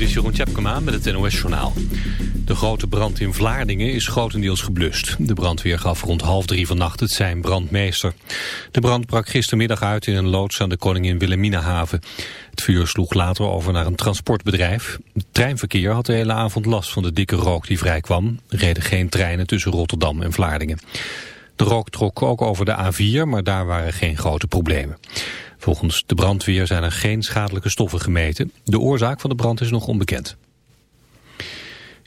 Dit is Jeroen Tjepkema met het NOS Journaal. De grote brand in Vlaardingen is grotendeels geblust. De brandweer gaf rond half drie vannacht het zijn brandmeester. De brand brak gistermiddag uit in een loods aan de Koningin Wilhelminahaven. Het vuur sloeg later over naar een transportbedrijf. Het treinverkeer had de hele avond last van de dikke rook die vrijkwam. Er reden geen treinen tussen Rotterdam en Vlaardingen. De rook trok ook over de A4, maar daar waren geen grote problemen. Volgens de brandweer zijn er geen schadelijke stoffen gemeten. De oorzaak van de brand is nog onbekend.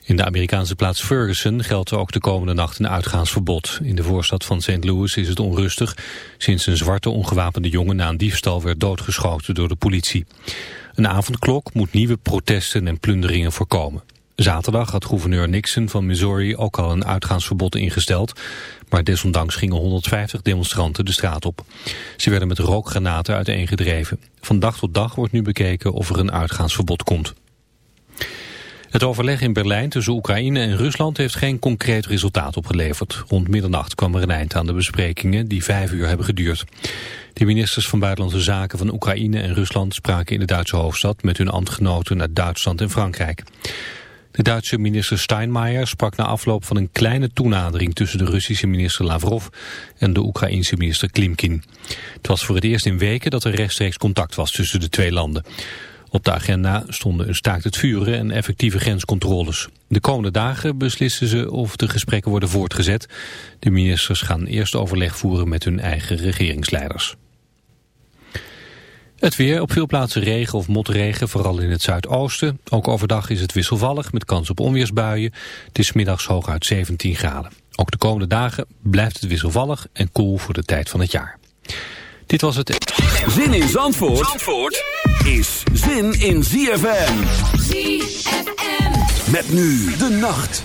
In de Amerikaanse plaats Ferguson geldt ook de komende nacht een uitgaansverbod. In de voorstad van St. Louis is het onrustig sinds een zwarte ongewapende jongen na een diefstal werd doodgeschoten door de politie. Een avondklok moet nieuwe protesten en plunderingen voorkomen. Zaterdag had gouverneur Nixon van Missouri ook al een uitgaansverbod ingesteld. Maar desondanks gingen 150 demonstranten de straat op. Ze werden met rookgranaten uiteengedreven. Van dag tot dag wordt nu bekeken of er een uitgaansverbod komt. Het overleg in Berlijn tussen Oekraïne en Rusland heeft geen concreet resultaat opgeleverd. Rond middernacht kwam er een eind aan de besprekingen die vijf uur hebben geduurd. De ministers van Buitenlandse Zaken van Oekraïne en Rusland spraken in de Duitse hoofdstad met hun ambtgenoten naar Duitsland en Frankrijk. De Duitse minister Steinmeier sprak na afloop van een kleine toenadering tussen de Russische minister Lavrov en de Oekraïense minister Klimkin. Het was voor het eerst in weken dat er rechtstreeks contact was tussen de twee landen. Op de agenda stonden een staakt het vuren en effectieve grenscontroles. De komende dagen beslissen ze of de gesprekken worden voortgezet. De ministers gaan eerst overleg voeren met hun eigen regeringsleiders. Het weer, op veel plaatsen regen of motregen, vooral in het zuidoosten. Ook overdag is het wisselvallig met kans op onweersbuien. Het is middags hooguit 17 graden. Ook de komende dagen blijft het wisselvallig en koel voor de tijd van het jaar. Dit was het... Zin in Zandvoort, Zandvoort is zin in ZFM. ZFM. Met nu de nacht.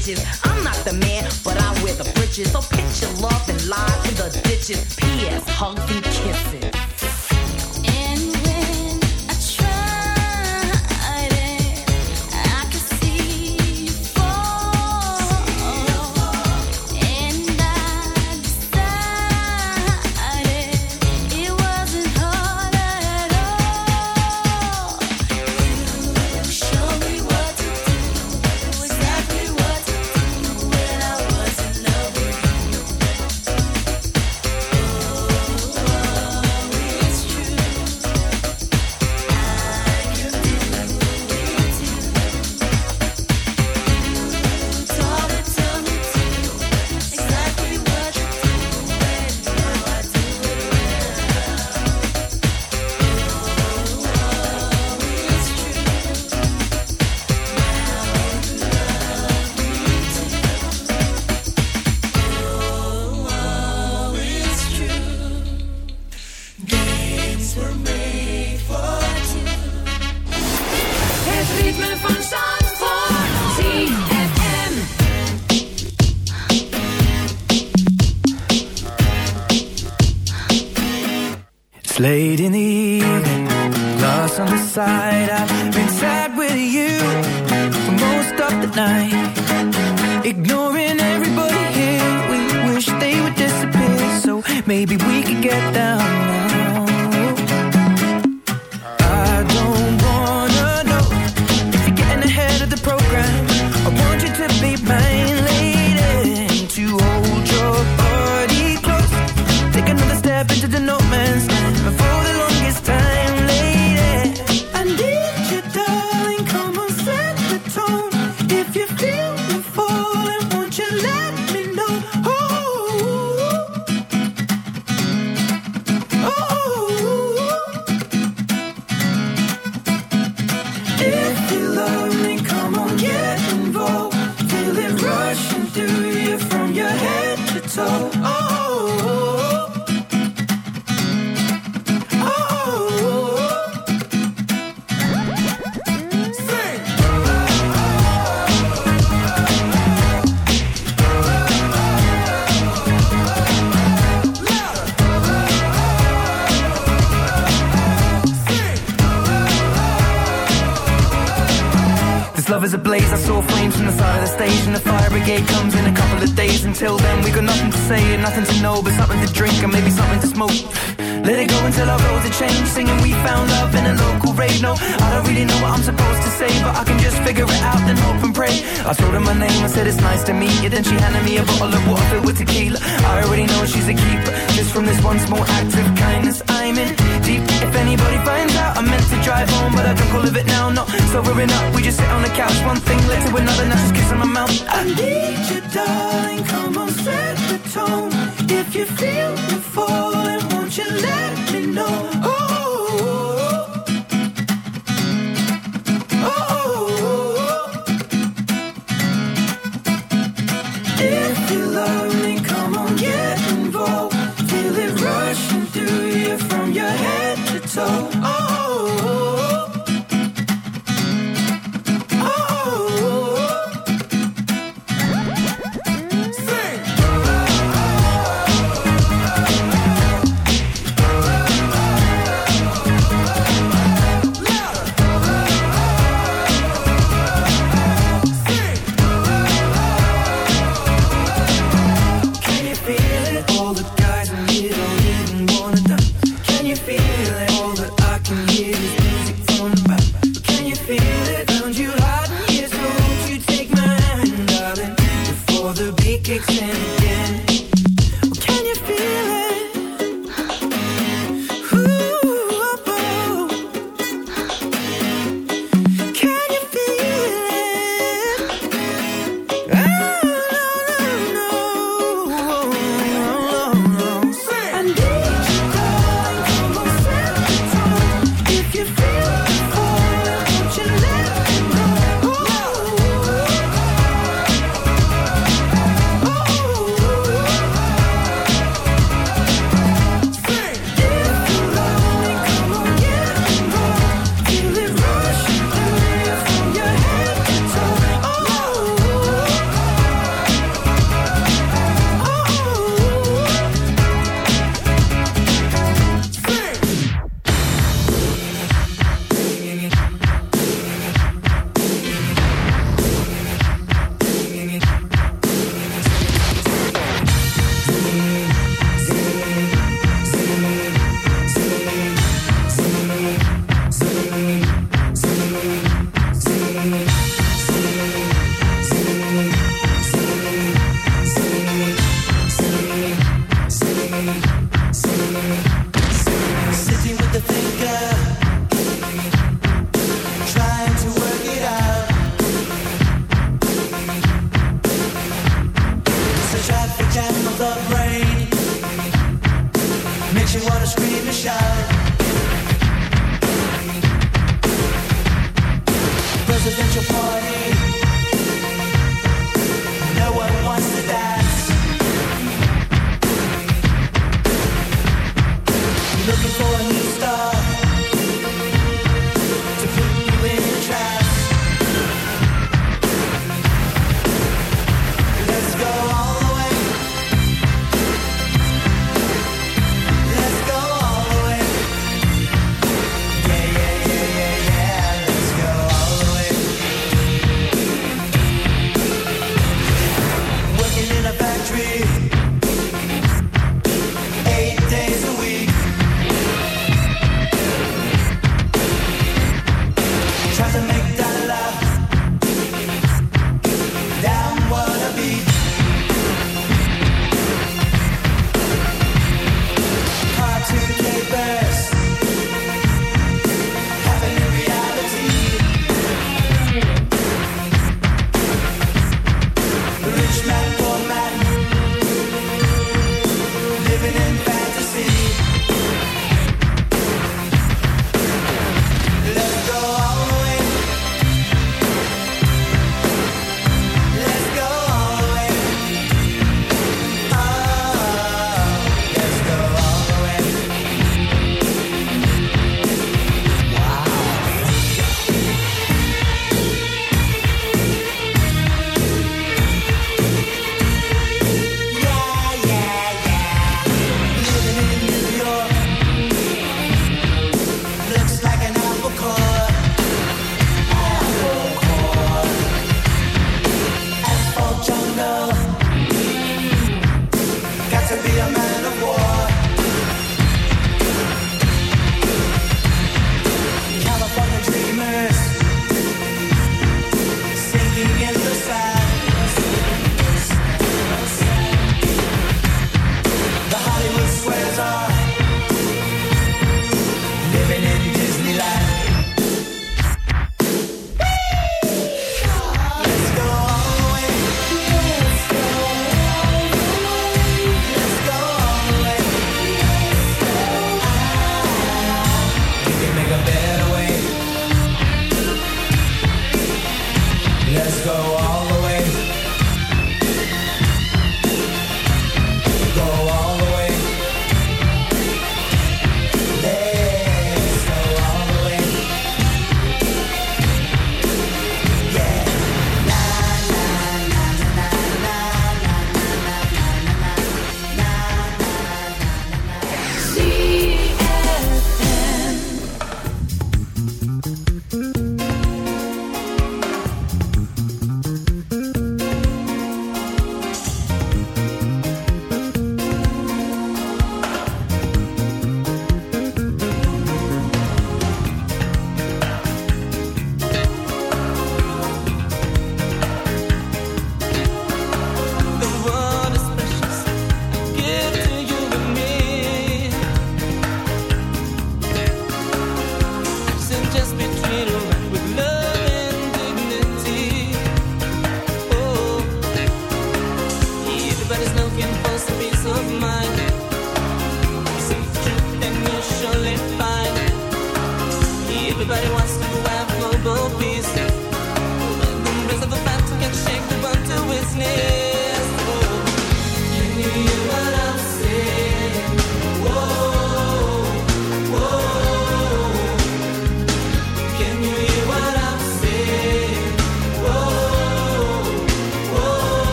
bitches. I'm not the man, but I wear the britches. So pitch your love and lies in the ditches. P.S. Hugs and kisses. think I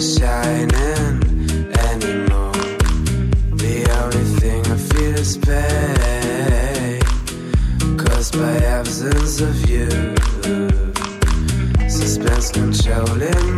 shining anymore. The only thing I feel is pain caused by absence of you. Suspense controlling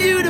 do